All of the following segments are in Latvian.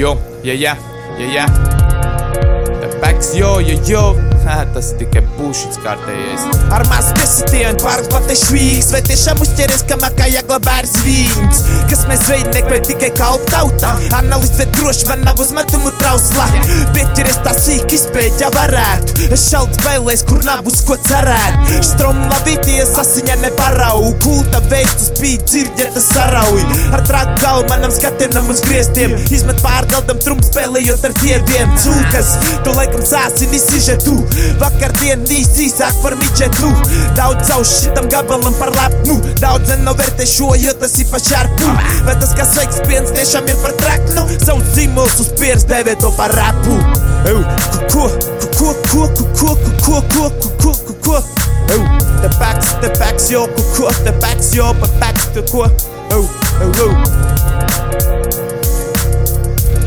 Yo, yeah, yeah, yeah, yeah. The facts, yo, yo, yo. Ha, tas tikai pušits kārtējais. Ar mazu piesitienu pāris pat ir švīgs, vai tiešām uzķeries, ka makā jāglabā ir zvīņas. Kas mēs veidnieki vai tikai kalp tautā? Analizēt droši, man nav uzmetumu trausla. Pieķeries tā sīk izpēt, ja varētu. Es šalts bailēs, kur nav uz ko cerēt. Stromla vities asiņa neparau, kulta veistus spīd dzirģeta sarauj. Ar traku galvu manam skatienam uz griestiem, izmet pārgaldam trum spēlējot ar dieviem. Cūkas, tu laikam sāsini sižetu. Vakardien īsi īsāk par mičetu Daudz savu šitam gabalam par lepnu. Daudz nenovērtē šo, jo tas ir pa šarpu. Vai tas, kas sveiks piens, tiešām ir par traknu? Savu zīmols uz pieres dēvē to par rapu. Ew, ko, ko, ko, ko, ko, ko, ko, ko, ko, ko, ko Ew, the backs, the backs, yo, ko, ko, the backs, yo, pa backs, ko, ko Ew, ew, ew.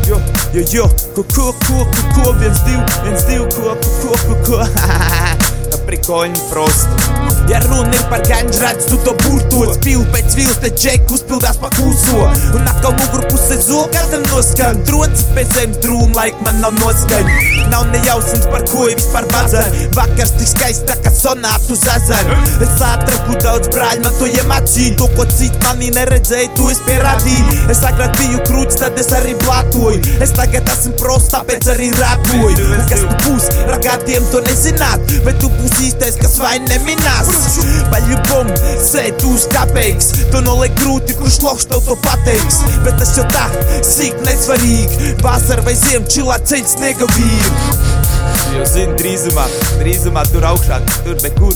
Jo, jo, jo, ko, ko, ko, ko, ko, viens, divi, viens, divi, ko, ko Prikoļņi prosti. Ja runa ir par ganģu, redz, tu to burtos. Pilu pēc vīles, te džeku uzpildās pa kūso. Un atkal muguru pusē zokādam noskan. Trots pēc zemes drūm, laik man nav noskaņ. Nav nejausmas par ko ir vispār bazar. Vakars tik skaists, tā kā sonātu uz ezeru. Es atraku daudz brāļu, man to iemācīju. To, ko citi manī neredzēja, to es pierādīju. Es agrāk biju krūts, tad es arī blātoju. Es tagad esmu prosts, tāpēc arī rapoju. Un kas tu būsi, ragātiem to nezināt. Bet tu būsi īstais, kas vai neminās. Paļubum, sēd uz kāpeiks. To noliek grūti, kurš loks tev to pateiks. Bet tas jau tā, sīk nesvarīgi. Vasar vai ziem, čilā ceļ sniega vīri. Jo zini, drīzumā, drīzumā tur augšā, tur nekur.